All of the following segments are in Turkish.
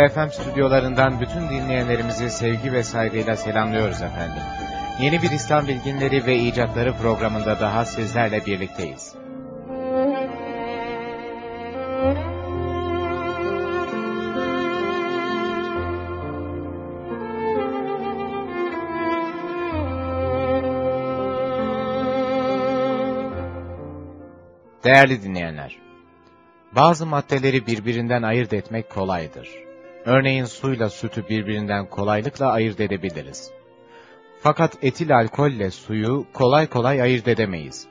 Akre FM stüdyolarından bütün dinleyenlerimizi sevgi ve saygıyla selamlıyoruz efendim. Yeni bir İslam bilginleri ve icatları programında daha sizlerle birlikteyiz. Değerli dinleyenler, bazı maddeleri birbirinden ayırt etmek kolaydır. Örneğin suyla sütü birbirinden kolaylıkla ayırt edebiliriz. Fakat etil alkolle suyu kolay kolay ayırt edemeyiz.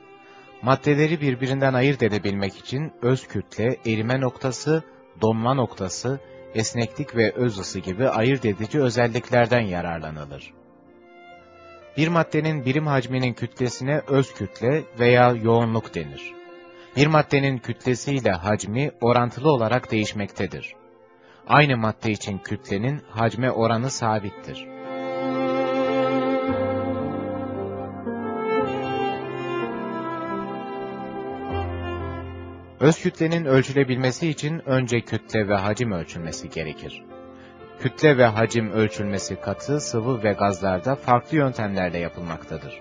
Maddeleri birbirinden ayırt edebilmek için öz kütle, erime noktası, donma noktası, esneklik ve öz ısı gibi ayırt edici özelliklerden yararlanılır. Bir maddenin birim hacminin kütlesine öz kütle veya yoğunluk denir. Bir maddenin kütlesiyle hacmi orantılı olarak değişmektedir. Aynı madde için kütlenin hacme oranı sabittir. Öz kütlenin ölçülebilmesi için önce kütle ve hacim ölçülmesi gerekir. Kütle ve hacim ölçülmesi katı, sıvı ve gazlarda farklı yöntemlerle yapılmaktadır.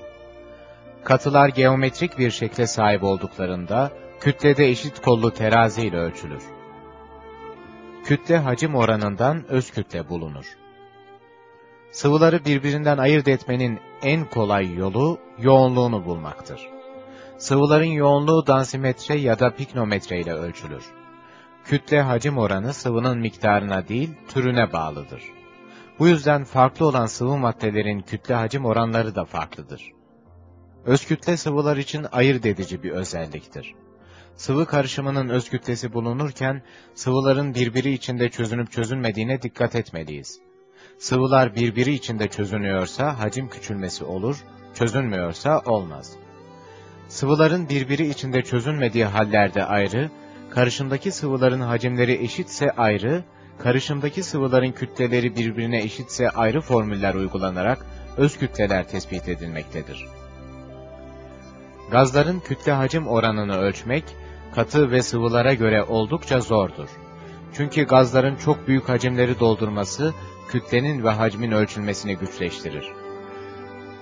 Katılar geometrik bir şekle sahip olduklarında kütlede eşit kollu terazi ile ölçülür. Kütle hacim oranından öz kütle bulunur. Sıvıları birbirinden ayırt etmenin en kolay yolu yoğunluğunu bulmaktır. Sıvıların yoğunluğu dansimetre ya da piknometre ile ölçülür. Kütle hacim oranı sıvının miktarına değil, türüne bağlıdır. Bu yüzden farklı olan sıvı maddelerin kütle hacim oranları da farklıdır. Özkütle sıvılar için ayırt edici bir özelliktir. Sıvı karışımının öz kütlesi bulunurken, sıvıların birbiri içinde çözünüp çözünmediğine dikkat etmeliyiz. Sıvılar birbiri içinde çözünüyorsa hacim küçülmesi olur, çözünmüyorsa olmaz. Sıvıların birbiri içinde çözünmediği hallerde ayrı, karışımdaki sıvıların hacimleri eşitse ayrı, karışımdaki sıvıların kütleleri birbirine eşitse ayrı formüller uygulanarak öz kütleler tespit edilmektedir. Gazların kütle hacim oranını ölçmek, katı ve sıvılara göre oldukça zordur. Çünkü gazların çok büyük hacimleri doldurması, kütlenin ve hacmin ölçülmesini güçleştirir.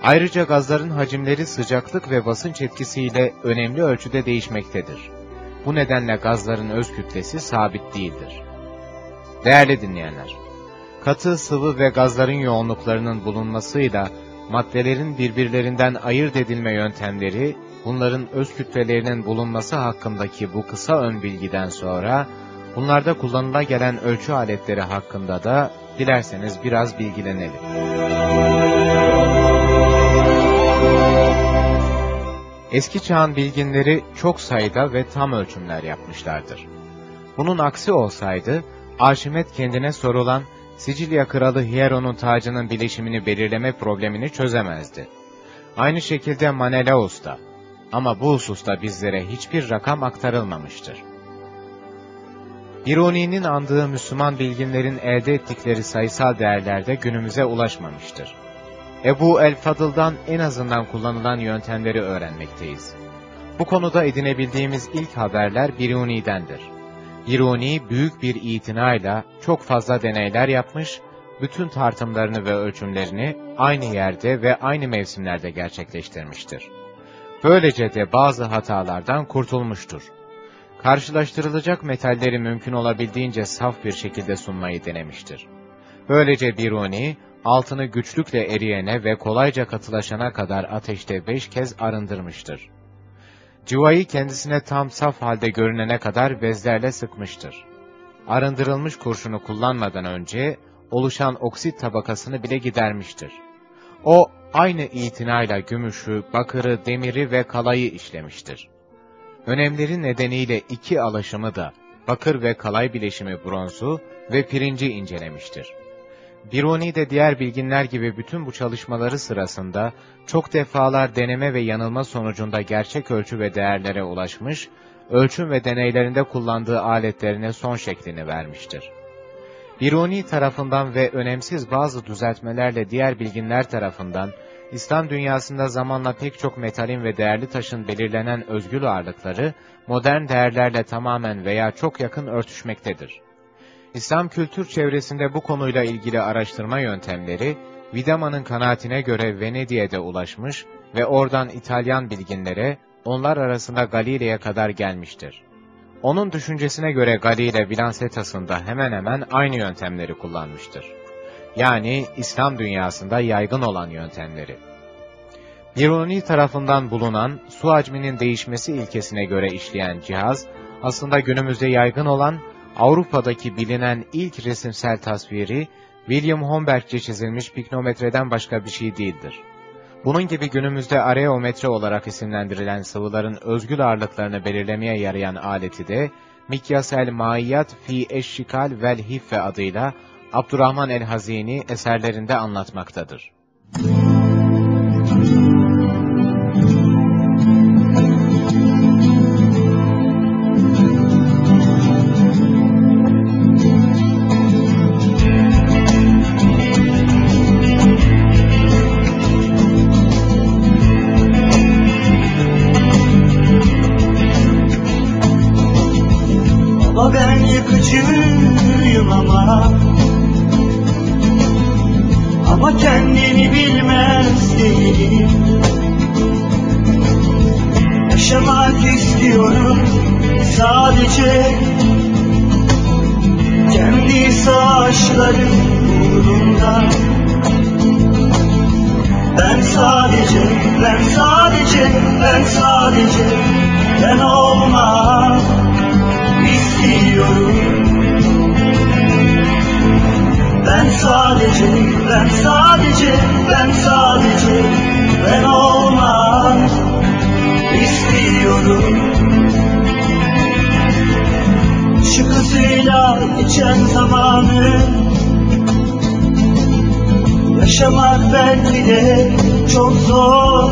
Ayrıca gazların hacimleri sıcaklık ve basınç etkisiyle önemli ölçüde değişmektedir. Bu nedenle gazların öz kütlesi sabit değildir. Değerli dinleyenler, katı, sıvı ve gazların yoğunluklarının bulunmasıyla maddelerin birbirlerinden ayırt edilme yöntemleri bunların öz kütlelerinin bulunması hakkındaki bu kısa ön bilgiden sonra, bunlarda kullanıla gelen ölçü aletleri hakkında da dilerseniz biraz bilgilenelim. Eski çağın bilginleri çok sayıda ve tam ölçümler yapmışlardır. Bunun aksi olsaydı, Arşimet kendine sorulan Sicilya kralı Hieron'un tacının bileşimini belirleme problemini çözemezdi. Aynı şekilde Menelaus da. Ama bu hususta bizlere hiçbir rakam aktarılmamıştır. Biruni'nin andığı Müslüman bilginlerin elde ettikleri sayısal değerlerde günümüze ulaşmamıştır. Ebu el-Fadıl'dan en azından kullanılan yöntemleri öğrenmekteyiz. Bu konuda edinebildiğimiz ilk haberler Biruni'dendir. Biruni büyük bir itinayla çok fazla deneyler yapmış, bütün tartımlarını ve ölçümlerini aynı yerde ve aynı mevsimlerde gerçekleştirmiştir. Böylece de bazı hatalardan kurtulmuştur. Karşılaştırılacak metalleri mümkün olabildiğince saf bir şekilde sunmayı denemiştir. Böylece Biruni, altını güçlükle eriyene ve kolayca katılaşana kadar ateşte beş kez arındırmıştır. Civayı kendisine tam saf halde görünene kadar bezlerle sıkmıştır. Arındırılmış kurşunu kullanmadan önce oluşan oksit tabakasını bile gidermiştir. O aynı itinayla gümüşü, bakırı, demiri ve kalayı işlemiştir. Önemleri nedeniyle iki alaşımı da bakır ve kalay bileşimi bronzu ve pirinci incelemiştir. Biruni de diğer bilginler gibi bütün bu çalışmaları sırasında çok defalar deneme ve yanılma sonucunda gerçek ölçü ve değerlere ulaşmış, ölçüm ve deneylerinde kullandığı aletlerine son şeklini vermiştir. Biruni tarafından ve önemsiz bazı düzeltmelerle diğer bilginler tarafından, İslam dünyasında zamanla pek çok metalin ve değerli taşın belirlenen özgül ağırlıkları, modern değerlerle tamamen veya çok yakın örtüşmektedir. İslam kültür çevresinde bu konuyla ilgili araştırma yöntemleri, Vidama'nın kanaatine göre Venedik'e ulaşmış ve oradan İtalyan bilginlere, onlar arasında Galile'ye kadar gelmiştir. Onun düşüncesine göre Galile Bilansetas'ında hemen hemen aynı yöntemleri kullanmıştır. Yani İslam dünyasında yaygın olan yöntemleri. Biruni tarafından bulunan su hacminin değişmesi ilkesine göre işleyen cihaz, aslında günümüzde yaygın olan Avrupa'daki bilinen ilk resimsel tasviri, William Homberg'ce çizilmiş piknometreden başka bir şey değildir. Bunun gibi günümüzde areometre olarak isimlendirilen sıvıların özgül ağırlıklarını belirlemeye yarayan aleti de, Mikyasel Maiyat fi Eşşikal vel Hiffe adıyla Abdurrahman el-Hazini eserlerinde anlatmaktadır. Kızıyla geçen zamanı Yaşamak belki de çok zor.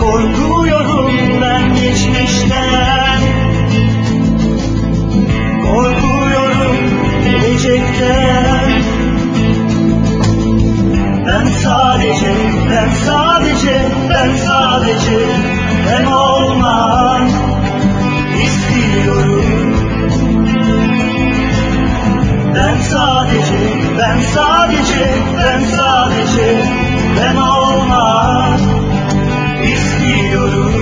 Korkuyorum ben geçmişten. Korkuyorum gelecekten. Ben sadece, ben sadece, ben sadece Ben olmak istiyorum Ben sadece, ben sadece, ben sadece Ben olmak istiyorum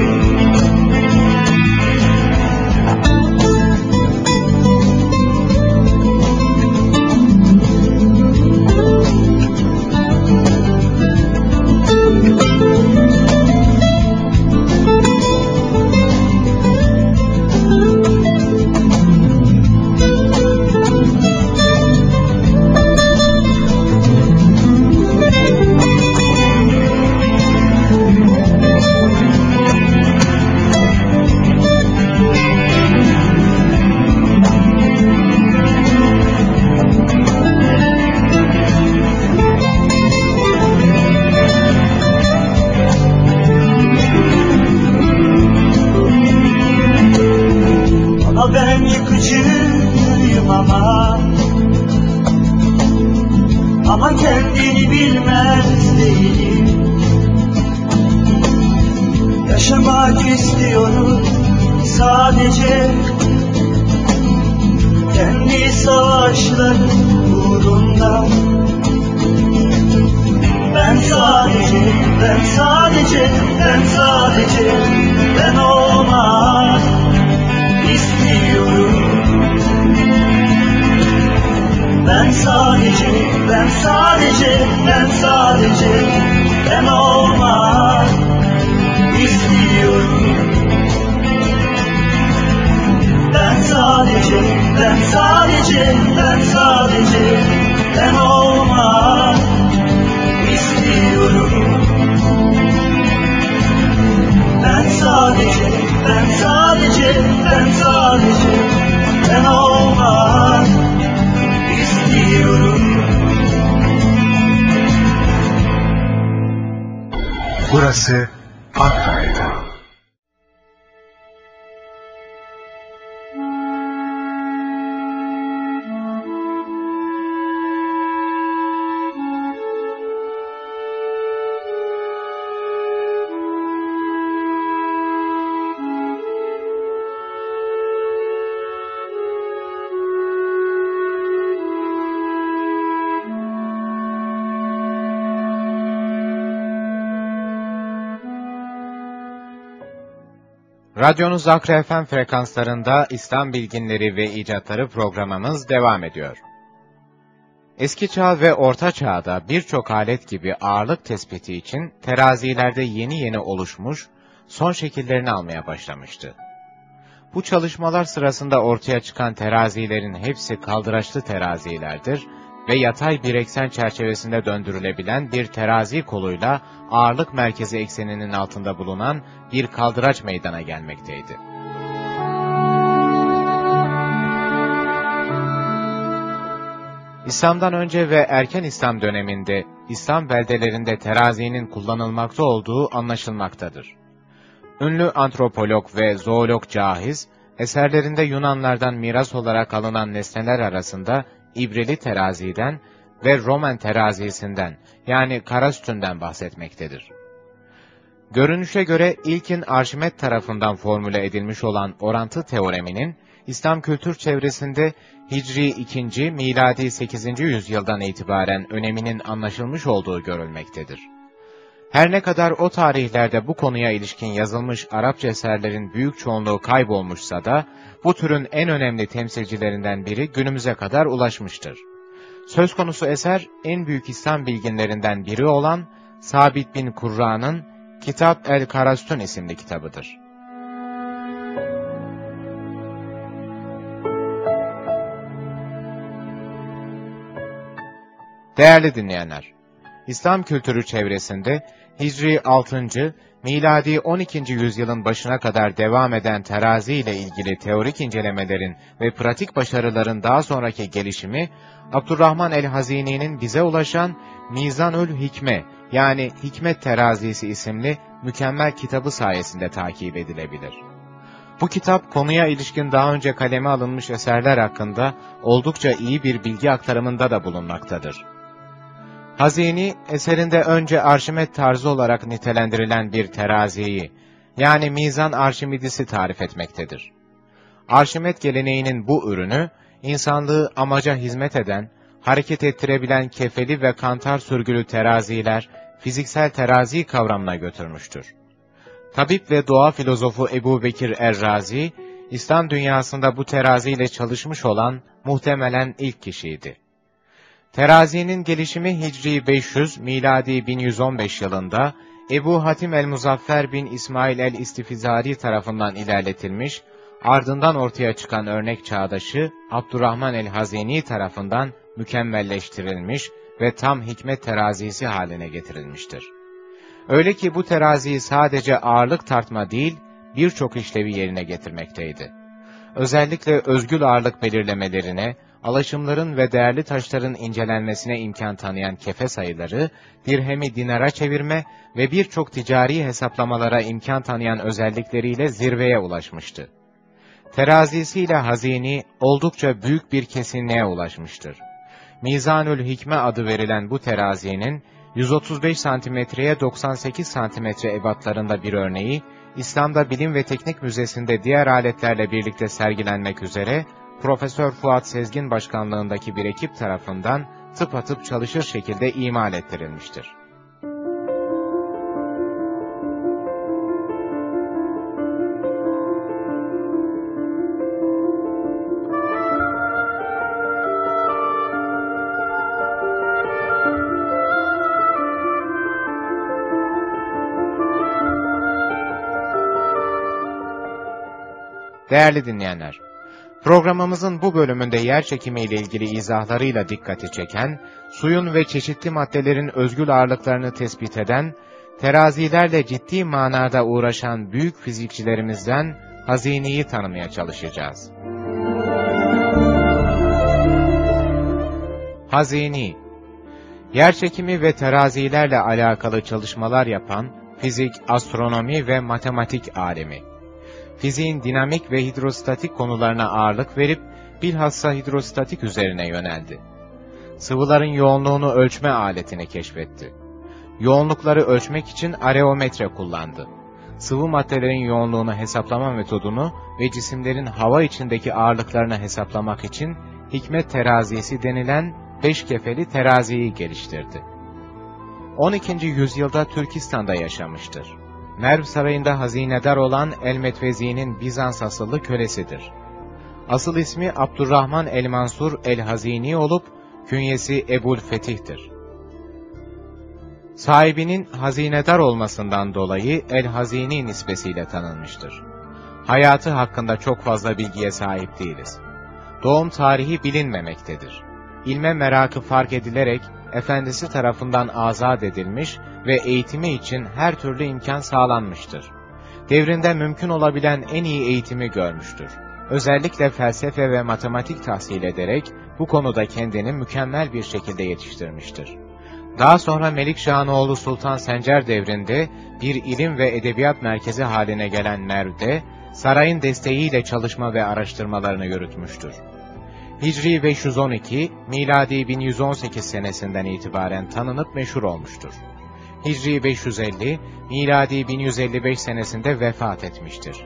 ben yıkıcıyım ama. Ama kendini bilmez değilim. Yaşamak istiyorum sadece. Kendi savaşlarım yolunda Ben sadece, ben sadece, ben sadece Ben olmak Ben sadece, ben sadece, ben sadece Ben olmak istiyorum Ben sadece, ben sadece, ben sadece Ben olmak istiyorum Ben sadece, ben sadece, ben sadece Ben olmak istiyorum Burası Ankara'da. Radyonuz Akra FM frekanslarında İslam bilginleri ve icatları programımız devam ediyor. Eski çağ ve orta çağda birçok alet gibi ağırlık tespiti için terazilerde yeni yeni oluşmuş, son şekillerini almaya başlamıştı. Bu çalışmalar sırasında ortaya çıkan terazilerin hepsi kaldıraçlı terazilerdir ve yatay bir eksen çerçevesinde döndürülebilen bir terazi koluyla ağırlık merkezi ekseninin altında bulunan bir kaldıraç meydana gelmekteydi. İslam'dan önce ve erken İslam döneminde İslam beldelerinde terazinin kullanılmakta olduğu anlaşılmaktadır. Ünlü antropolog ve zoolog Cahiz, eserlerinde Yunanlardan miras olarak alınan nesneler arasında İbreli teraziden ve Roman terazisinden yani karastünden bahsetmektedir. Görünüşe göre ilkin Arşimet tarafından formüle edilmiş olan orantı teoreminin İslam kültür çevresinde Hicri 2. miladi 8. yüzyıldan itibaren öneminin anlaşılmış olduğu görülmektedir. Her ne kadar o tarihlerde bu konuya ilişkin yazılmış Arapça eserlerin büyük çoğunluğu kaybolmuşsa da, bu türün en önemli temsilcilerinden biri günümüze kadar ulaşmıştır. Söz konusu eser, en büyük İslam bilginlerinden biri olan Sabit bin Kurra'nın Kitap el-Karastun isimli kitabıdır. Değerli dinleyenler, İslam kültürü çevresinde Hicri 6. miladi 12. yüzyılın başına kadar devam eden terazi ile ilgili teorik incelemelerin ve pratik başarıların daha sonraki gelişimi, Abdurrahman el-Hazini'nin bize ulaşan Mizanül Hikme yani Hikmet Terazisi isimli mükemmel kitabı sayesinde takip edilebilir. Bu kitap konuya ilişkin daha önce kaleme alınmış eserler hakkında oldukça iyi bir bilgi aktarımında da bulunmaktadır. Hazini, eserinde önce Arşimet tarzı olarak nitelendirilen bir teraziyi, yani mizan Arşimidis'i tarif etmektedir. Arşimet geleneğinin bu ürünü, insanlığı amaca hizmet eden, hareket ettirebilen kefeli ve kantar sürgülü teraziler, fiziksel terazi kavramına götürmüştür. Tabip ve doğa filozofu Ebu Bekir Errazi, İslam dünyasında bu teraziyle çalışmış olan muhtemelen ilk kişiydi. Terazinin gelişimi Hicri 500, miladi 1115 yılında Ebu Hatim el-Muzaffer bin İsmail el-İstifizari tarafından ilerletilmiş, ardından ortaya çıkan örnek çağdaşı Abdurrahman el-Hazini tarafından mükemmelleştirilmiş ve tam hikmet terazisi haline getirilmiştir. Öyle ki bu teraziyi sadece ağırlık tartma değil, birçok işlevi yerine getirmekteydi. Özellikle özgül ağırlık belirlemelerine, alaşımların ve değerli taşların incelenmesine imkan tanıyan kefe sayıları, dirhemi dinara çevirme ve birçok ticari hesaplamalara imkan tanıyan özellikleriyle zirveye ulaşmıştı. Terazisiyle hazini oldukça büyük bir kesinliğe ulaşmıştır. Mizanül Hikme adı verilen bu terazinin 135 santimetreye 98 santimetre ebatlarında bir örneği, İslam'da Bilim ve Teknik Müzesi'nde diğer aletlerle birlikte sergilenmek üzere Profesör Fuat Sezgin başkanlığındaki bir ekip tarafından tıpatıp çalışır şekilde imal ettirilmiştir. Değerli dinleyenler, programımızın bu bölümünde yer çekimi ile ilgili izahlarıyla dikkati çeken, suyun ve çeşitli maddelerin özgül ağırlıklarını tespit eden, terazilerle ciddi manada uğraşan büyük fizikçilerimizden hazineyi tanımaya çalışacağız. Hazini Yerçekimi ve terazilerle alakalı çalışmalar yapan fizik, astronomi ve matematik alemi fiziğin dinamik ve hidrostatik konularına ağırlık verip bilhassa hidrostatik üzerine yöneldi. Sıvıların yoğunluğunu ölçme aletini keşfetti. Yoğunlukları ölçmek için areometre kullandı. Sıvı maddelerin yoğunluğunu hesaplama metodunu ve cisimlerin hava içindeki ağırlıklarını hesaplamak için hikmet terazisi denilen beş kefeli teraziyi geliştirdi. 12. yüzyılda Türkistan'da yaşamıştır. Merv Sarayı'nda hazinedar olan El-Metvezi'nin Bizans asıllı kölesidir. Asıl ismi Abdurrahman el-Mansur el-Hazini olup, künyesi Ebul Fetih'tir. Sahibinin hazinedar olmasından dolayı El-Hazini nispesiyle tanınmıştır. Hayatı hakkında çok fazla bilgiye sahip değiliz. Doğum tarihi bilinmemektedir. İlme merakı fark edilerek efendisi tarafından azat edilmiş ve eğitimi için her türlü imkan sağlanmıştır. Devrinde mümkün olabilen en iyi eğitimi görmüştür. Özellikle felsefe ve matematik tahsil ederek bu konuda kendini mükemmel bir şekilde yetiştirmiştir. Daha sonra Melikşah'ın Sultan Sencer devrinde bir ilim ve edebiyat merkezi haline gelen Merv'de, sarayın desteğiyle çalışma ve araştırmalarını yürütmüştür. Hicri 512, miladi 1118 senesinden itibaren tanınıp meşhur olmuştur. Hicri 550, miladi 1155 senesinde vefat etmiştir.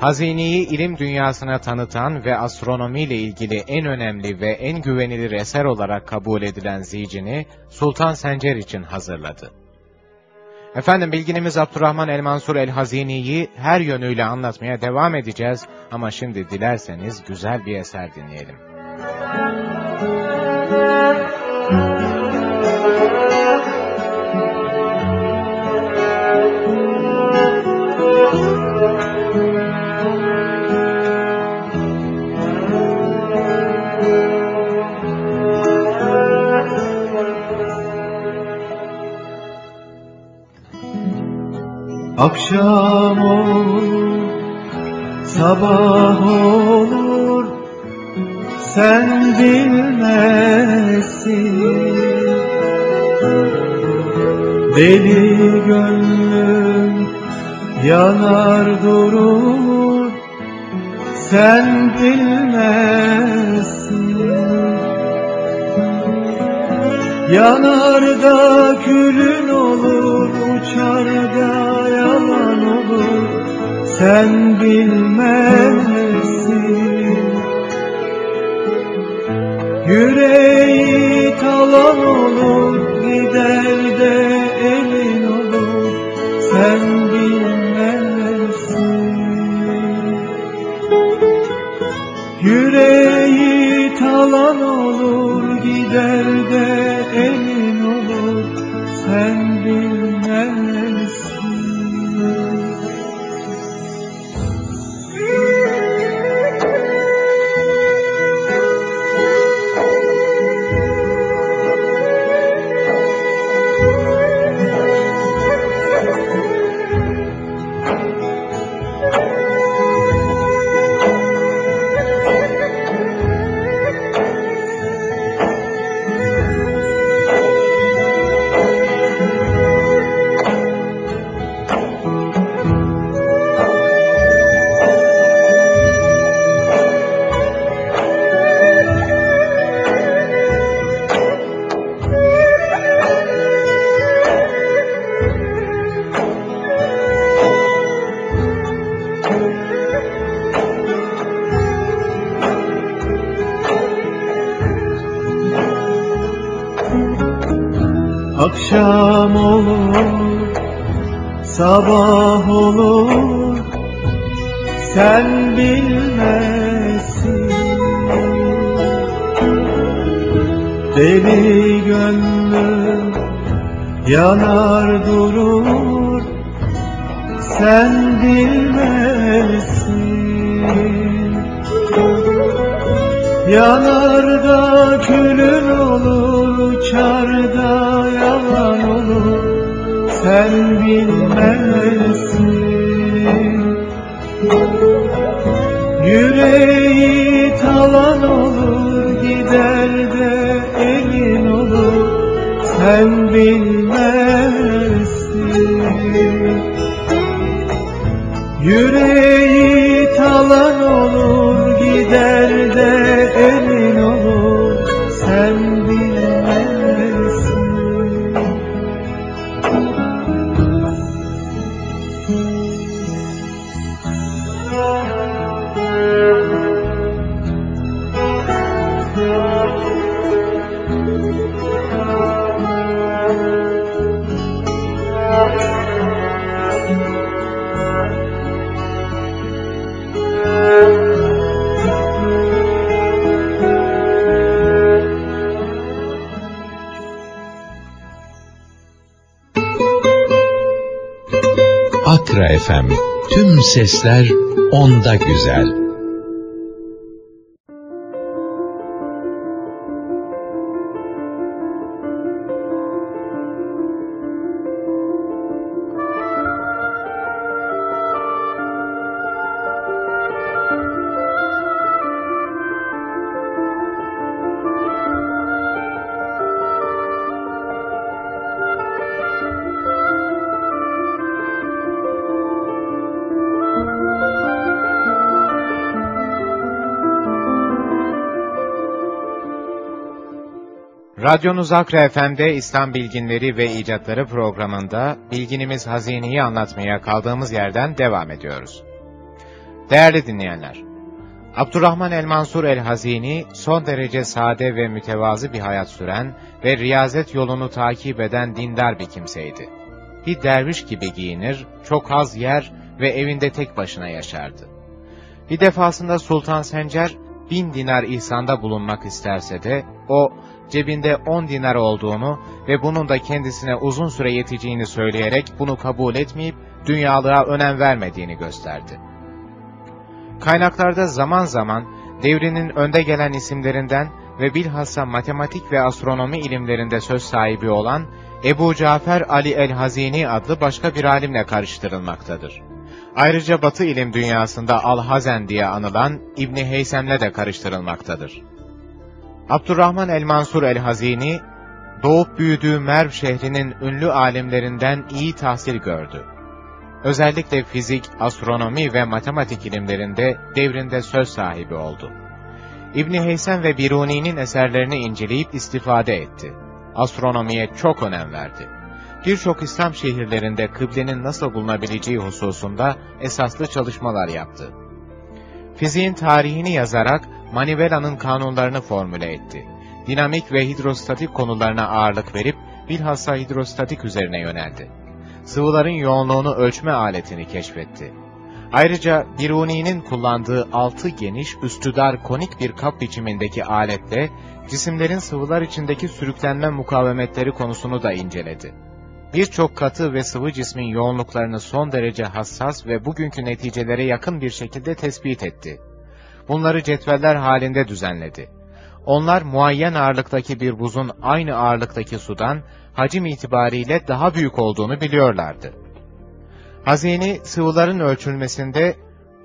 Hazineyi ilim dünyasına tanıtan ve astronomiyle ilgili en önemli ve en güvenilir eser olarak kabul edilen zicini Sultan Sencer için hazırladı. Efendim bilginimiz Abdurrahman el-Mansur el-Hazini'yi her yönüyle anlatmaya devam edeceğiz ama şimdi dilerseniz güzel bir eser dinleyelim. Akşam olur, sabah olur, sen bilmezsin. Deli gönlüm yanar durur, sen bilmezsin. Yanar da külün olur, uçar da yalan olur, sen bilmezsin. Yüreği talan olur, gider de elin olur, sen bilmezsin. Yüreği talan olur, gider de Yüreği talan olur, gider de elin sesler onda güzel. Radyonuz Akra FM'de İslam Bilginleri ve İcatları programında bilginimiz hazineyi anlatmaya kaldığımız yerden devam ediyoruz. Değerli dinleyenler, Abdurrahman el-Mansur el-Hazini son derece sade ve mütevazı bir hayat süren ve riyazet yolunu takip eden dindar bir kimseydi. Bir derviş gibi giyinir, çok az yer ve evinde tek başına yaşardı. Bir defasında Sultan Sencer bin dinar ihsanda bulunmak isterse de o cebinde on dinar olduğunu ve bunun da kendisine uzun süre yeteceğini söyleyerek bunu kabul etmeyip dünyalığa önem vermediğini gösterdi. Kaynaklarda zaman zaman devrinin önde gelen isimlerinden ve bilhassa matematik ve astronomi ilimlerinde söz sahibi olan Ebu Cafer Ali el-Hazini adlı başka bir alimle karıştırılmaktadır. Ayrıca Batı ilim dünyasında Al-Hazen diye anılan İbni Heysem'le de karıştırılmaktadır. Abdurrahman el-Mansur el-Hazini, doğup büyüdüğü Merv şehrinin ünlü alimlerinden iyi tahsil gördü. Özellikle fizik, astronomi ve matematik ilimlerinde devrinde söz sahibi oldu. İbni Heysem ve Biruni'nin eserlerini inceleyip istifade etti. Astronomiye çok önem verdi. Birçok İslam şehirlerinde kıblenin nasıl bulunabileceği hususunda esaslı çalışmalar yaptı. Fiziğin tarihini yazarak Manivela'nın kanunlarını formüle etti. Dinamik ve hidrostatik konularına ağırlık verip bilhassa hidrostatik üzerine yöneldi. Sıvıların yoğunluğunu ölçme aletini keşfetti. Ayrıca Biruni'nin kullandığı altı geniş, üstü dar konik bir kap biçimindeki aletle cisimlerin sıvılar içindeki sürüklenme mukavemetleri konusunu da inceledi. Birçok katı ve sıvı cismin yoğunluklarını son derece hassas ve bugünkü neticelere yakın bir şekilde tespit etti. Bunları cetveller halinde düzenledi. Onlar muayyen ağırlıktaki bir buzun aynı ağırlıktaki sudan hacim itibariyle daha büyük olduğunu biliyorlardı. Hazini sıvıların ölçülmesinde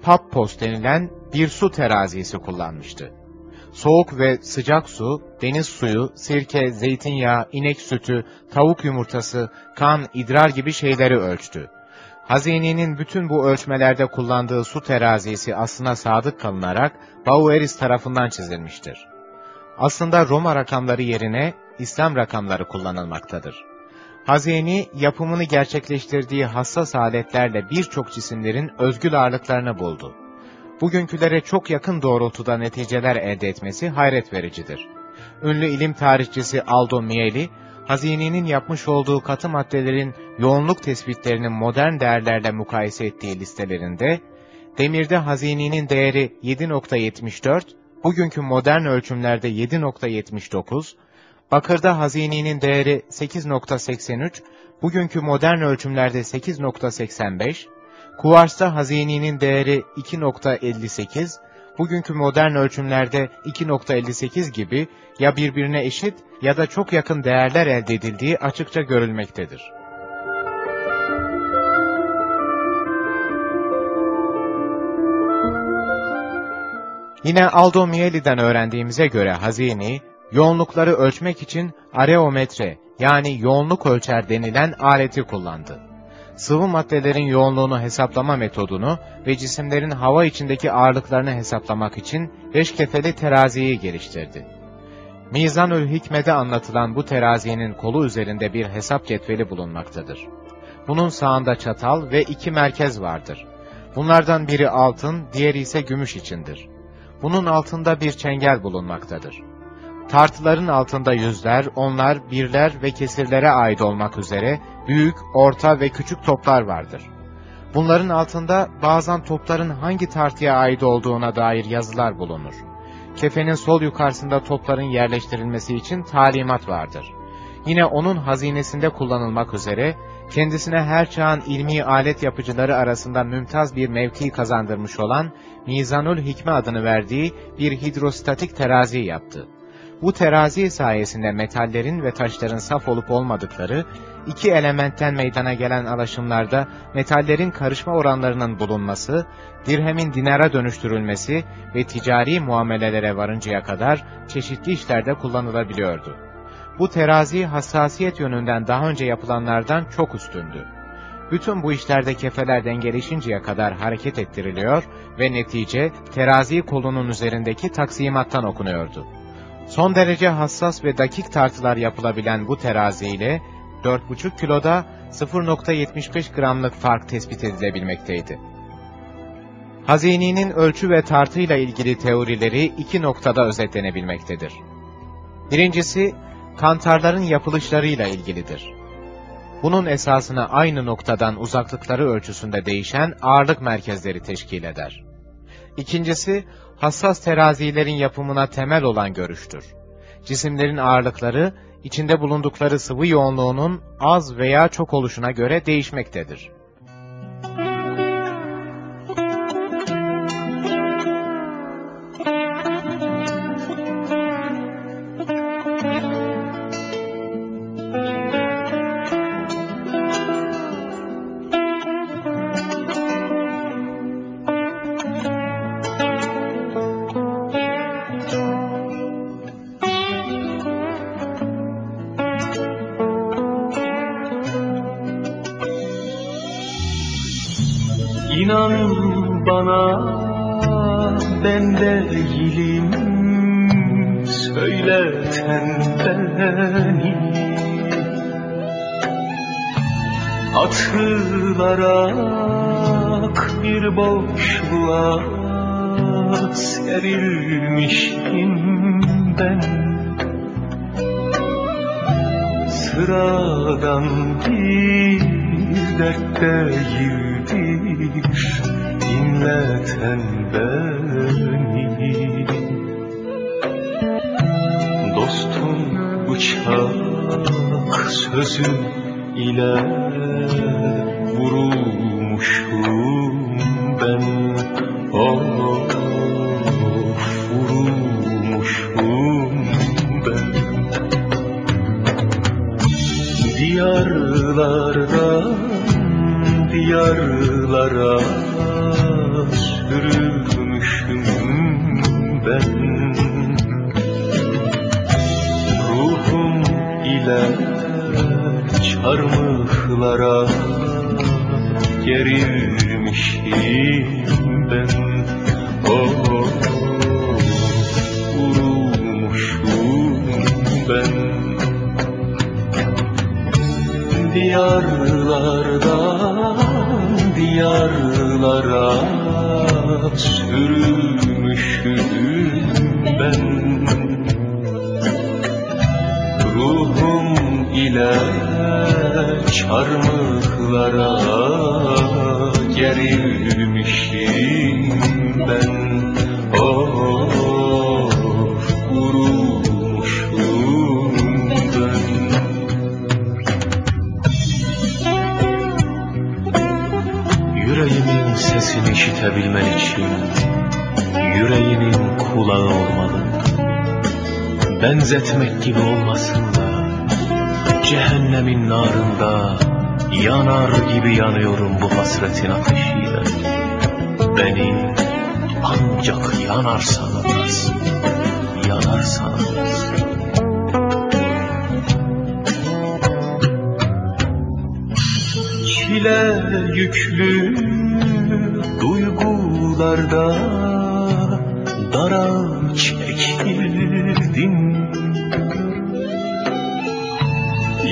pappos denilen bir su terazisi kullanmıştı. Soğuk ve sıcak su, deniz suyu, sirke, zeytinyağı, inek sütü, tavuk yumurtası, kan, idrar gibi şeyleri ölçtü. Hazini'nin bütün bu ölçmelerde kullandığı su terazisi aslına sadık kalınarak Baueris tarafından çizilmiştir. Aslında Roma rakamları yerine İslam rakamları kullanılmaktadır. Hazini, yapımını gerçekleştirdiği hassas aletlerle birçok cisimlerin özgül ağırlıklarını buldu. Bugünkülere çok yakın doğrultuda neticeler elde etmesi hayret vericidir. Ünlü ilim tarihçisi Aldo Mieli, Hazini'nin yapmış olduğu katı maddelerin yoğunluk tespitlerinin modern değerlerle mukayese ettiği listelerinde, demirde Hazini'nin değeri 7.74, bugünkü modern ölçümlerde 7.79, bakırda Hazini'nin değeri 8.83, bugünkü modern ölçümlerde 8.85, kuvarsta Hazini'nin değeri 2.58, bugünkü modern ölçümlerde 2.58 gibi ya birbirine eşit ya da çok yakın değerler elde edildiği açıkça görülmektedir. Yine Aldo Mieli'den öğrendiğimize göre Hazini, yoğunlukları ölçmek için areometre yani yoğunluk ölçer denilen aleti kullandı. Sıvı maddelerin yoğunluğunu hesaplama metodunu ve cisimlerin hava içindeki ağırlıklarını hesaplamak için beş kefeli teraziyi geliştirdi. Mizanül Hikme'de anlatılan bu terazinin kolu üzerinde bir hesap cetveli bulunmaktadır. Bunun sağında çatal ve iki merkez vardır. Bunlardan biri altın, diğeri ise gümüş içindir. Bunun altında bir çengel bulunmaktadır. Tartıların altında yüzler, onlar, birler ve kesirlere ait olmak üzere büyük, orta ve küçük toplar vardır. Bunların altında bazen topların hangi tartıya ait olduğuna dair yazılar bulunur. Kefenin sol yukarısında topların yerleştirilmesi için talimat vardır. Yine onun hazinesinde kullanılmak üzere kendisine her çağın ilmi alet yapıcıları arasında mümtaz bir mevki kazandırmış olan Mizanul Hikme adını verdiği bir hidrostatik terazi yaptı. Bu terazi sayesinde metallerin ve taşların saf olup olmadıkları, iki elementten meydana gelen alaşımlarda metallerin karışma oranlarının bulunması, dirhemin dinara dönüştürülmesi ve ticari muamelelere varıncaya kadar çeşitli işlerde kullanılabiliyordu. Bu terazi hassasiyet yönünden daha önce yapılanlardan çok üstündü. Bütün bu işlerde kefeler dengeleşinceye kadar hareket ettiriliyor ve netice terazi kolunun üzerindeki taksimattan okunuyordu. Son derece hassas ve dakik tartılar yapılabilen bu terazi ile 4,5 kiloda 0.75 gramlık fark tespit edilebilmekteydi. Hazini'nin ölçü ve tartıyla ilgili teorileri iki noktada özetlenebilmektedir. Birincisi, kantarların yapılışlarıyla ilgilidir. Bunun esasını aynı noktadan uzaklıkları ölçüsünde değişen ağırlık merkezleri teşkil eder. İkincisi, hassas terazilerin yapımına temel olan görüştür. Cisimlerin ağırlıkları, içinde bulundukları sıvı yoğunluğunun az veya çok oluşuna göre değişmektedir. Dinleten beni Dostum bıçak ile vurulmuşum Cehennemin narında Yanar gibi yanıyorum bu hasretin ateşiyle. Beni ancak yanarsanız Yanarsanız Çile yüklü duygularda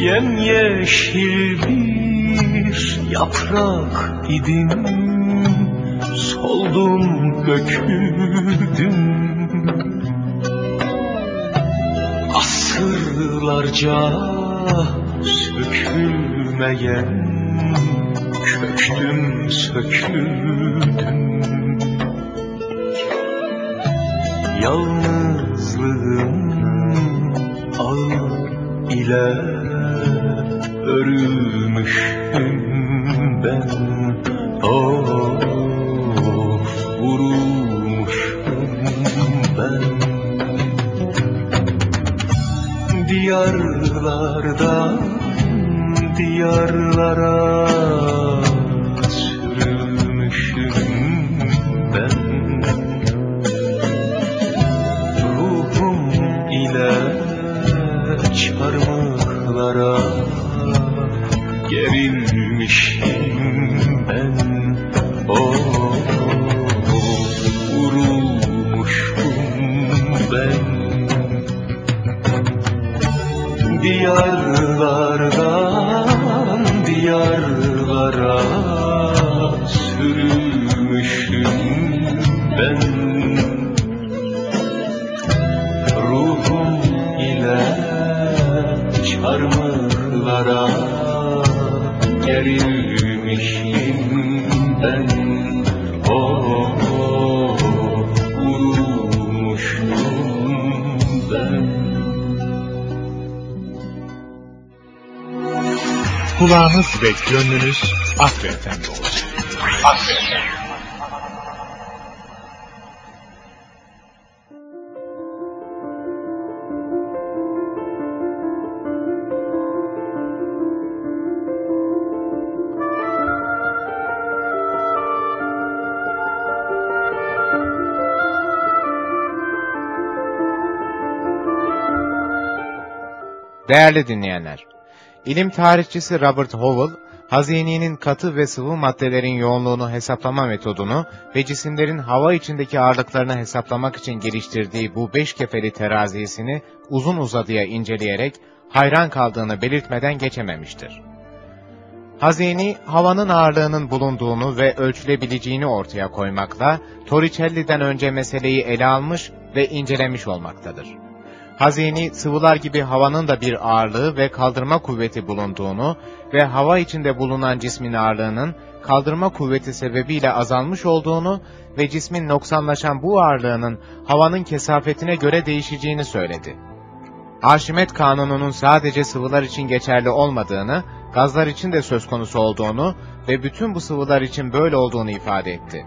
Yemyeşil bir yaprak idim Soldum döküldüm. Asırlarca sökülmeyen Köktüm söküldüm. Yalnızlığın ve gönlünüz Akre Efendi olsun. Değerli dinleyenler, ilim tarihçisi Robert Howell, hazinenin katı ve sıvı maddelerin yoğunluğunu hesaplama metodunu ve cisimlerin hava içindeki ağırlıklarını hesaplamak için geliştirdiği bu beş kefeli terazisini uzun uzadıya inceleyerek hayran kaldığını belirtmeden geçememiştir. Hazini, havanın ağırlığının bulunduğunu ve ölçülebileceğini ortaya koymakla, Torricelli'den önce meseleyi ele almış ve incelemiş olmaktadır. Hazini, sıvılar gibi havanın da bir ağırlığı ve kaldırma kuvveti bulunduğunu ve hava içinde bulunan cismin ağırlığının kaldırma kuvveti sebebiyle azalmış olduğunu ve cismin noksanlaşan bu ağırlığının havanın kesafetine göre değişeceğini söyledi. Arşimet kanununun sadece sıvılar için geçerli olmadığını, gazlar için de söz konusu olduğunu ve bütün bu sıvılar için böyle olduğunu ifade etti.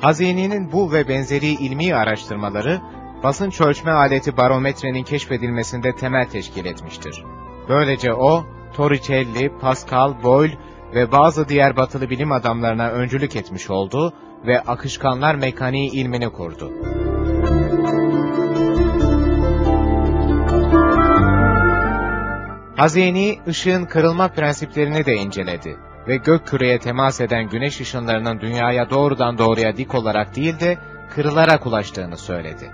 Hazini'nin bu ve benzeri ilmi araştırmaları, basınç ölçme aleti barometrenin keşfedilmesinde temel teşkil etmiştir. Böylece o, Torricelli, Pascal, Boyle ve bazı diğer batılı bilim adamlarına öncülük etmiş oldu ve akışkanlar mekaniği ilmini kurdu. Hazini, ışığın kırılma prensiplerini de inceledi ve gök küreye temas eden güneş ışınlarının dünyaya doğrudan doğruya dik olarak değil de kırılarak ulaştığını söyledi.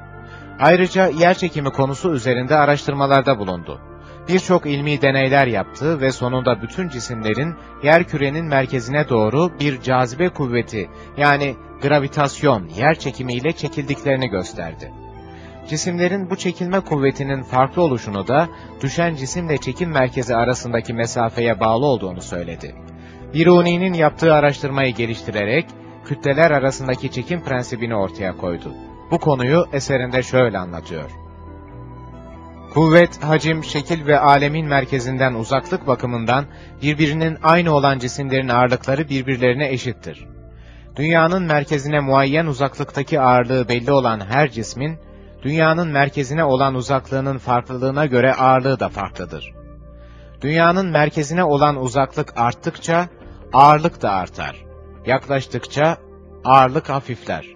Ayrıca yer çekimi konusu üzerinde araştırmalarda bulundu. Birçok ilmi deneyler yaptı ve sonunda bütün cisimlerin yer kürenin merkezine doğru bir cazibe kuvveti yani gravitasyon yer çekimiyle çekildiklerini gösterdi. Cisimlerin bu çekilme kuvvetinin farklı oluşunu da düşen cisimle çekim merkezi arasındaki mesafeye bağlı olduğunu söyledi. Biruni'nin yaptığı araştırmayı geliştirerek kütleler arasındaki çekim prensibini ortaya koydu. Bu konuyu eserinde şöyle anlatıyor. Kuvvet, hacim, şekil ve alemin merkezinden uzaklık bakımından birbirinin aynı olan cisimlerin ağırlıkları birbirlerine eşittir. Dünyanın merkezine muayyen uzaklıktaki ağırlığı belli olan her cismin, dünyanın merkezine olan uzaklığının farklılığına göre ağırlığı da farklıdır. Dünyanın merkezine olan uzaklık arttıkça, ağırlık da artar. Yaklaştıkça, ağırlık hafifler.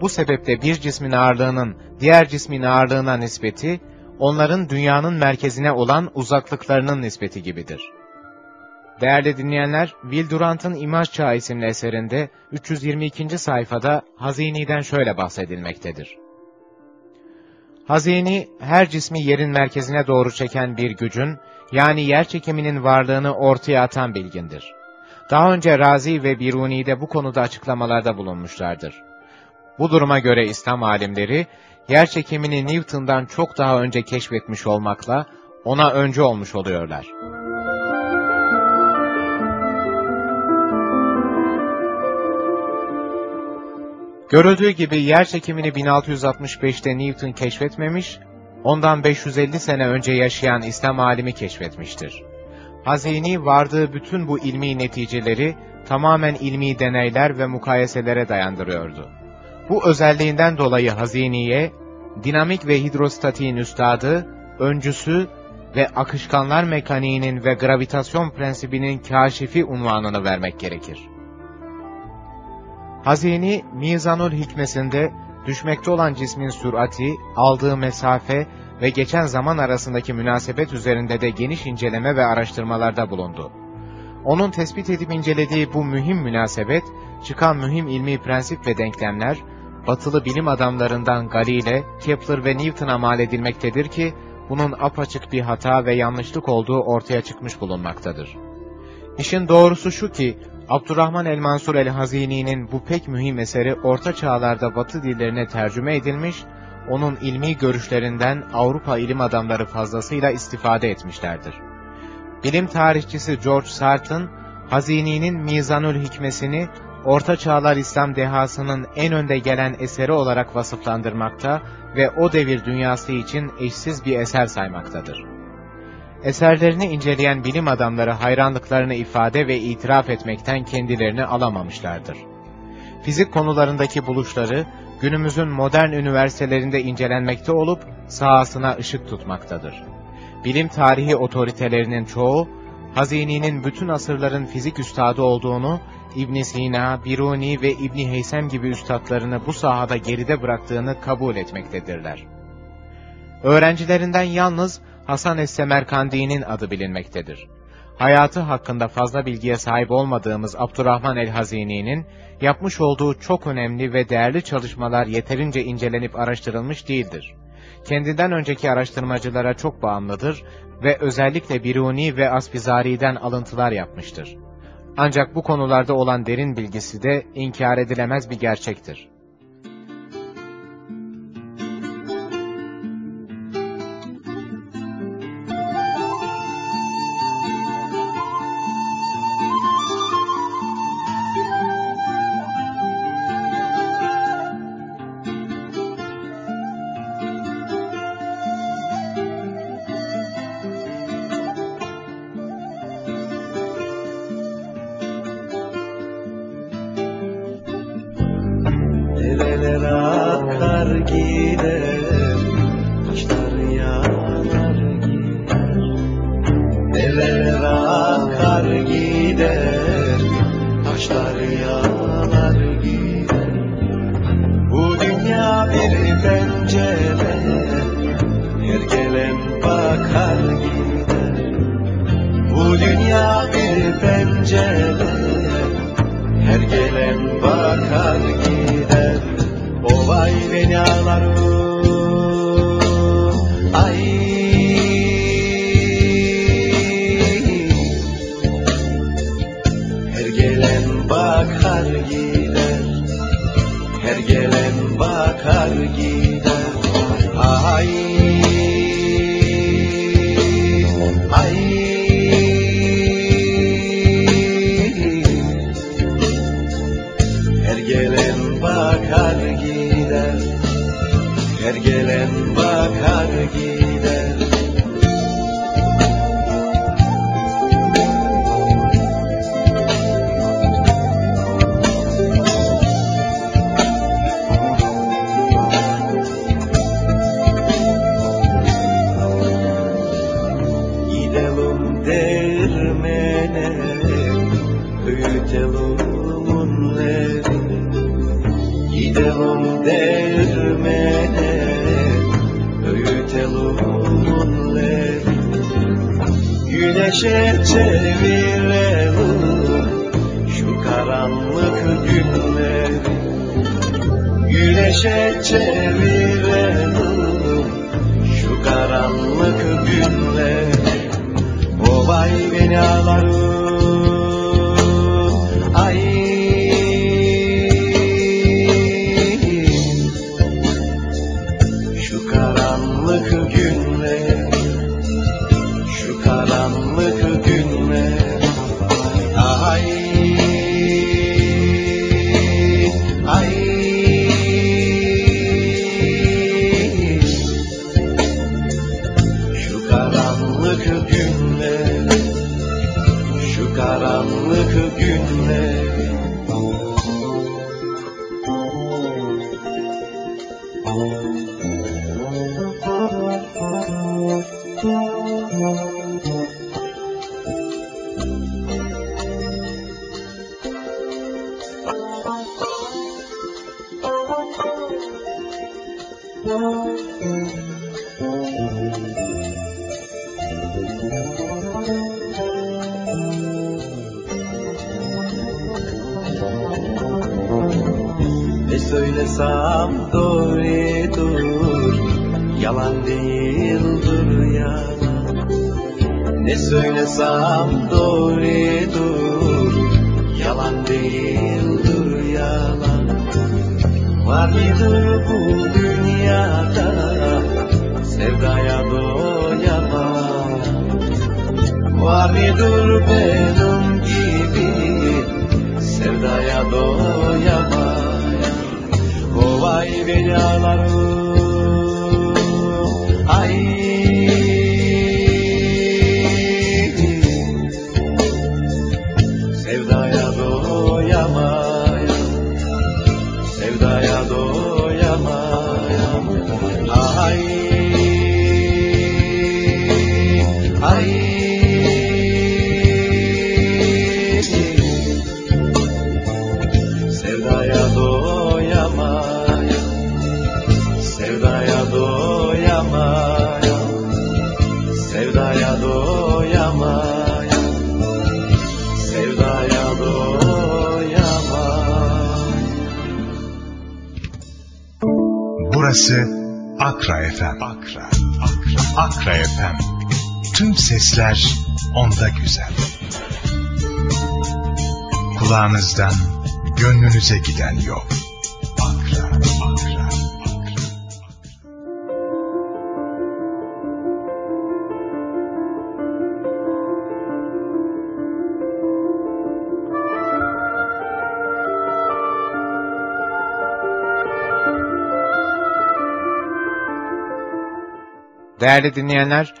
Bu sebeple bir cismin ağırlığının diğer cismin ağırlığına nispeti, onların dünyanın merkezine olan uzaklıklarının nispeti gibidir. Değerli dinleyenler, Will Durant'ın İmaj Çağı isimli eserinde 322. sayfada Hazini'den şöyle bahsedilmektedir. Hazini, her cismi yerin merkezine doğru çeken bir gücün, yani yer çekiminin varlığını ortaya atan bilgindir. Daha önce Razi ve Biruni de bu konuda açıklamalarda bulunmuşlardır. Bu duruma göre İslam alimleri, yer çekimini Newton'dan çok daha önce keşfetmiş olmakla, ona önce olmuş oluyorlar. Görüldüğü gibi yer çekimini 1665'te Newton keşfetmemiş, ondan 550 sene önce yaşayan İslam alimi keşfetmiştir. Hazini vardığı bütün bu ilmi neticeleri tamamen ilmi deneyler ve mukayeselere dayandırıyordu. Bu özelliğinden dolayı Hazini'ye dinamik ve hidrostatiğin üstadı, öncüsü ve akışkanlar mekaniğinin ve gravitasyon prensibinin kaşifi unvanını vermek gerekir. Hazini, Mizanul Hikmesinde düşmekte olan cismin sürati, aldığı mesafe ve geçen zaman arasındaki münasebet üzerinde de geniş inceleme ve araştırmalarda bulundu. Onun tespit edip incelediği bu mühim münasebet, çıkan mühim ilmi prensip ve denklemler, batılı bilim adamlarından Galile, Kepler ve Newton'a mal edilmektedir ki, bunun apaçık bir hata ve yanlışlık olduğu ortaya çıkmış bulunmaktadır. İşin doğrusu şu ki, Abdurrahman el-Mansur el-Hazini'nin bu pek mühim eseri Orta Çağlar'da Batı dillerine tercüme edilmiş, onun ilmi görüşlerinden Avrupa ilim adamları fazlasıyla istifade etmişlerdir. Bilim tarihçisi George Sarton, Hazini'nin Mizanül Hikmesini Orta Çağlar İslam dehasının en önde gelen eseri olarak vasıflandırmakta ve o devir dünyası için eşsiz bir eser saymaktadır. Eserlerini inceleyen bilim adamları hayranlıklarını ifade ve itiraf etmekten kendilerini alamamışlardır. Fizik konularındaki buluşları günümüzün modern üniversitelerinde incelenmekte olup sahasına ışık tutmaktadır. Bilim tarihi otoritelerinin çoğu, Hazini'nin bütün asırların fizik üstadı olduğunu, İbn Sina, Biruni ve İbn Heysem gibi üstadlarını bu sahada geride bıraktığını kabul etmektedirler. Öğrencilerinden yalnız Hasan es-Semerkandi'nin adı bilinmektedir. Hayatı hakkında fazla bilgiye sahip olmadığımız Abdurrahman el-Hazini'nin yapmış olduğu çok önemli ve değerli çalışmalar yeterince incelenip araştırılmış değildir. Kendinden önceki araştırmacılara çok bağımlıdır ve özellikle Biruni ve Asbizari'den alıntılar yapmıştır. Ancak bu konularda olan derin bilgisi de inkar edilemez bir gerçektir. bakar gider. Her gelen bakar gider. Ne Burası Akra FM. Akra, Akra, Akra FM. Tüm sesler onda güzel. Kulağınızdan gönlünüze giden yol. Değerli dinleyenler,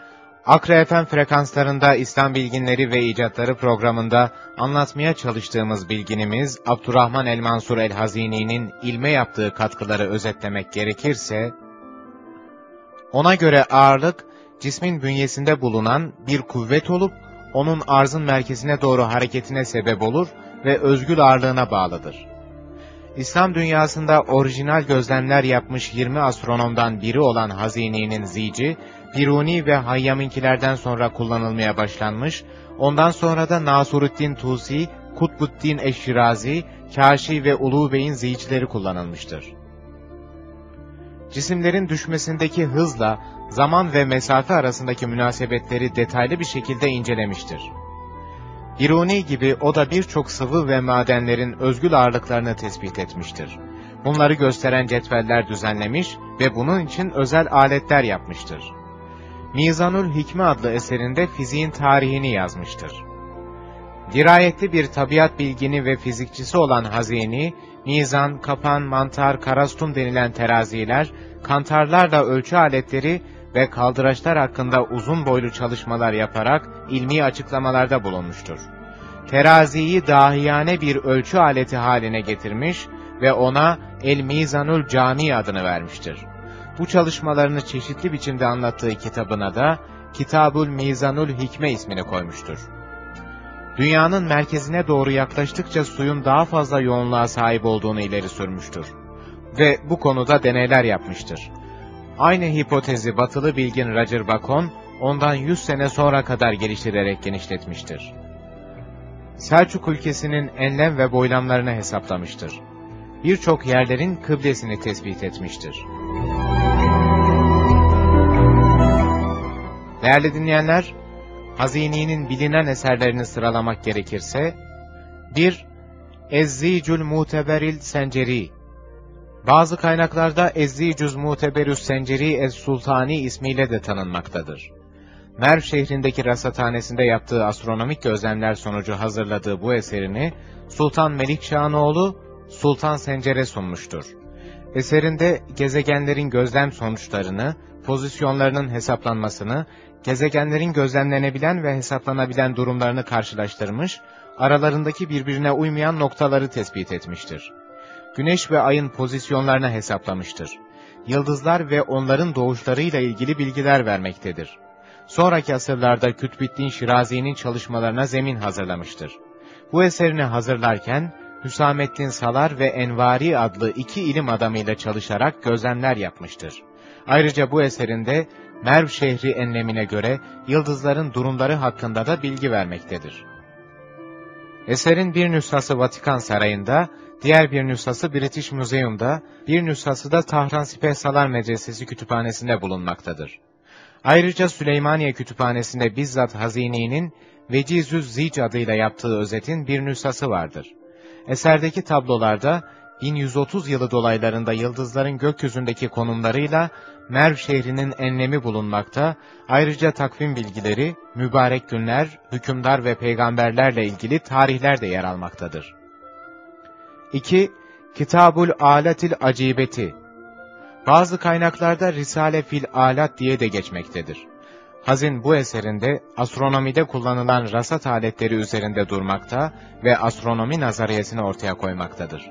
Akra FM frekanslarında İslam bilginleri ve icatları programında anlatmaya çalıştığımız bilginimiz Abdurrahman el Mansur el Hazini'nin ilme yaptığı katkıları özetlemek gerekirse, ona göre ağırlık, cismin bünyesinde bulunan bir kuvvet olup, onun arzın merkezine doğru hareketine sebep olur ve özgül ağırlığına bağlıdır. İslam dünyasında orijinal gözlemler yapmış 20 astronomdan biri olan Hazini'nin zici, Biruni ve Hayyam'inkilerden sonra kullanılmaya başlanmış, ondan sonra da Nasuruddin Tusi, Kutbuddin Eşşirazi, Kaşi ve Ulu Bey'in ziyicileri kullanılmıştır. Cisimlerin düşmesindeki hızla zaman ve mesafe arasındaki münasebetleri detaylı bir şekilde incelemiştir. Biruni gibi o da birçok sıvı ve madenlerin özgül ağırlıklarını tespit etmiştir. Bunları gösteren cetveller düzenlemiş ve bunun için özel aletler yapmıştır. Mizanul Hikme adlı eserinde fiziğin tarihini yazmıştır. Dirayetli bir tabiat bilgini ve fizikçisi olan Hazini, mizan, kapan, mantar, karastum denilen teraziler, kantarlarla ölçü aletleri ve kaldıraçlar hakkında uzun boylu çalışmalar yaparak ilmi açıklamalarda bulunmuştur. Teraziyi dahiyane bir ölçü aleti haline getirmiş ve ona El Mizanul Cami adını vermiştir. Bu çalışmalarını çeşitli biçimde anlattığı kitabına da Kitabul Mizanul Hikme ismini koymuştur. Dünyanın merkezine doğru yaklaştıkça suyun daha fazla yoğunluğa sahip olduğunu ileri sürmüştür. Ve bu konuda deneyler yapmıştır. Aynı hipotezi batılı bilgin Roger Bacon, ondan 100 sene sonra kadar geliştirerek genişletmiştir. Selçuk ülkesinin enlem ve boylamlarını hesaplamıştır. Birçok yerlerin kıblesini tespit etmiştir. Değerli dinleyenler, Hazini'nin bilinen eserlerini sıralamak gerekirse, 1. Ezzicül Muteberil Senceri Bazı kaynaklarda Ezzicüz Muteberüs Senceri Es-Sultani ismiyle de tanınmaktadır. Merv şehrindeki rasathanesinde yaptığı astronomik gözlemler sonucu hazırladığı bu eserini Sultan Melikşah'ın Sultan Sencer'e sunmuştur. Eserinde gezegenlerin gözlem sonuçlarını, pozisyonlarının hesaplanmasını, gezegenlerin gözlemlenebilen ve hesaplanabilen durumlarını karşılaştırmış, aralarındaki birbirine uymayan noktaları tespit etmiştir. Güneş ve ayın pozisyonlarını hesaplamıştır. Yıldızlar ve onların doğuşlarıyla ilgili bilgiler vermektedir. Sonraki asırlarda Kütbettin Şirazi'nin çalışmalarına zemin hazırlamıştır. Bu eserini hazırlarken, Hüsamettin Salar ve Envari adlı iki ilim adamıyla çalışarak gözlemler yapmıştır. Ayrıca bu eserinde Merv şehri enlemine göre yıldızların durumları hakkında da bilgi vermektedir. Eserin bir nüshası Vatikan Sarayı'nda, diğer bir nüshası British Museum'da, bir nüshası da Tahran Sipeh Salar Medresesi Kütüphanesi'nde bulunmaktadır. Ayrıca Süleymaniye Kütüphanesi'nde bizzat Hazini'nin Vecizüz Zic adıyla yaptığı özetin bir nüshası vardır. Eserdeki tablolarda 1130 yılı dolaylarında yıldızların gökyüzündeki konumlarıyla Merv şehrinin enlemi bulunmakta, ayrıca takvim bilgileri, mübarek günler, hükümdar ve peygamberlerle ilgili tarihler de yer almaktadır. 2. Kitabul Alatil Acibeti Bazı kaynaklarda Risale fil Alat diye de geçmektedir. Hazin bu eserinde astronomide kullanılan rasat aletleri üzerinde durmakta ve astronomi nazariyesini ortaya koymaktadır.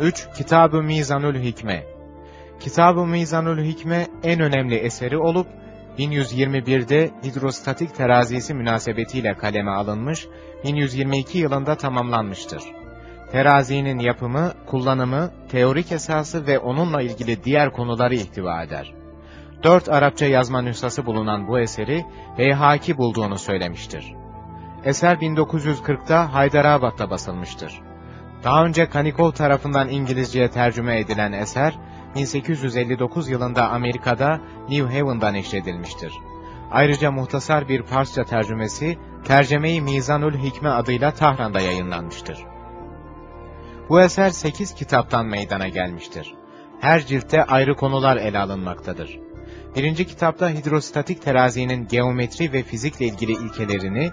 3. Kitab-ı Mizanül Hikme Kitab-ı Mizanül Hikme en önemli eseri olup, 1121'de hidrostatik terazisi münasebetiyle kaleme alınmış, 1122 yılında tamamlanmıştır. Terazinin yapımı, kullanımı, teorik esası ve onunla ilgili diğer konuları ihtiva eder. Dört Arapça yazma nüshası bulunan bu eseri Beyhaki bulduğunu söylemiştir. Eser 1940'da Haydarabad'da basılmıştır. Daha önce Kanikov tarafından İngilizceye tercüme edilen eser, 1859 yılında Amerika'da New Haven'da neşredilmiştir. Ayrıca muhtasar bir Farsça tercümesi, Terceme-i Mizanül Hikme adıyla Tahran'da yayınlanmıştır. Bu eser 8 kitaptan meydana gelmiştir. Her ciltte ayrı konular ele alınmaktadır. Birinci kitapta hidrostatik terazinin geometri ve fizikle ilgili ilkelerini,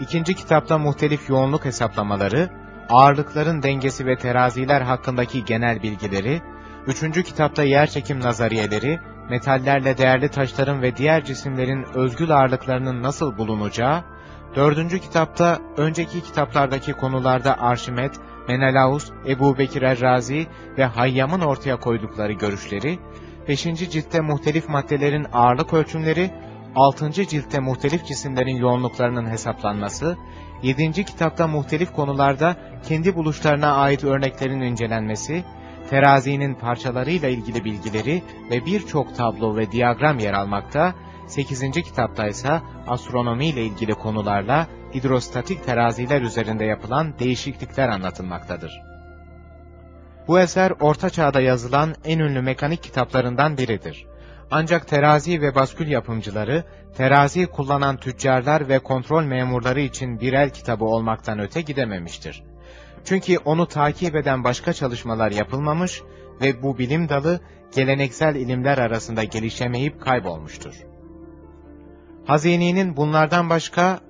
ikinci kitapta muhtelif yoğunluk hesaplamaları, ağırlıkların dengesi ve teraziler hakkındaki genel bilgileri, üçüncü kitapta yerçekim nazariyeleri, metallerle değerli taşların ve diğer cisimlerin özgül ağırlıklarının nasıl bulunacağı, dördüncü kitapta önceki kitaplardaki konularda Arşimet, Menelaus, Ebu Bekir Errazi ve Hayyam'ın ortaya koydukları görüşleri, 5. ciltte muhtelif maddelerin ağırlık ölçümleri, 6. ciltte muhtelif cisimlerin yoğunluklarının hesaplanması, 7. kitapta muhtelif konularda kendi buluşlarına ait örneklerin incelenmesi, terazinin parçalarıyla ilgili bilgileri ve birçok tablo ve diyagram yer almakta, 8. kitapta ise astronomi ile ilgili konularla hidrostatik teraziler üzerinde yapılan değişiklikler anlatılmaktadır. Bu eser Orta Çağ'da yazılan en ünlü mekanik kitaplarından biridir. Ancak terazi ve baskül yapımcıları, terazi kullanan tüccarlar ve kontrol memurları için bir el kitabı olmaktan öte gidememiştir. Çünkü onu takip eden başka çalışmalar yapılmamış ve bu bilim dalı geleneksel ilimler arasında gelişemeyip kaybolmuştur. Hazini'nin bunlardan başka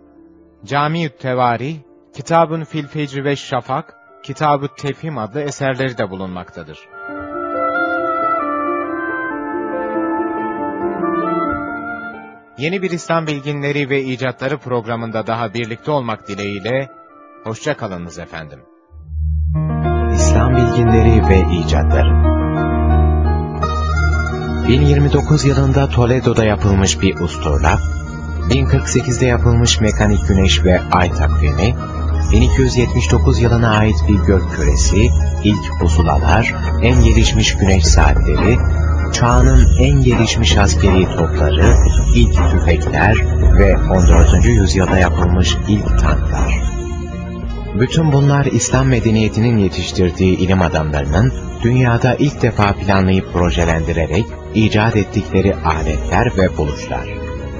Cami-ü Tevari, Kitabın Fil ve Şafak, Kitab-ı Tefhim adlı eserleri de bulunmaktadır. Yeni bir İslam bilginleri ve icatları programında daha birlikte olmak dileğiyle, hoşça kalınız efendim. İslam bilginleri ve icatları 1029 yılında Toledo'da yapılmış bir usturlap, 1048'de yapılmış mekanik güneş ve ay takvimi, 1279 yılına ait bir gök küresi, ilk pusulalar, en gelişmiş güneş saatleri, çağının en gelişmiş askeri topları, ilk tüfekler ve 14. yüzyılda yapılmış ilk tanklar. Bütün bunlar İslam medeniyetinin yetiştirdiği ilim adamlarının dünyada ilk defa planlayıp projelendirerek icat ettikleri aletler ve buluşlar.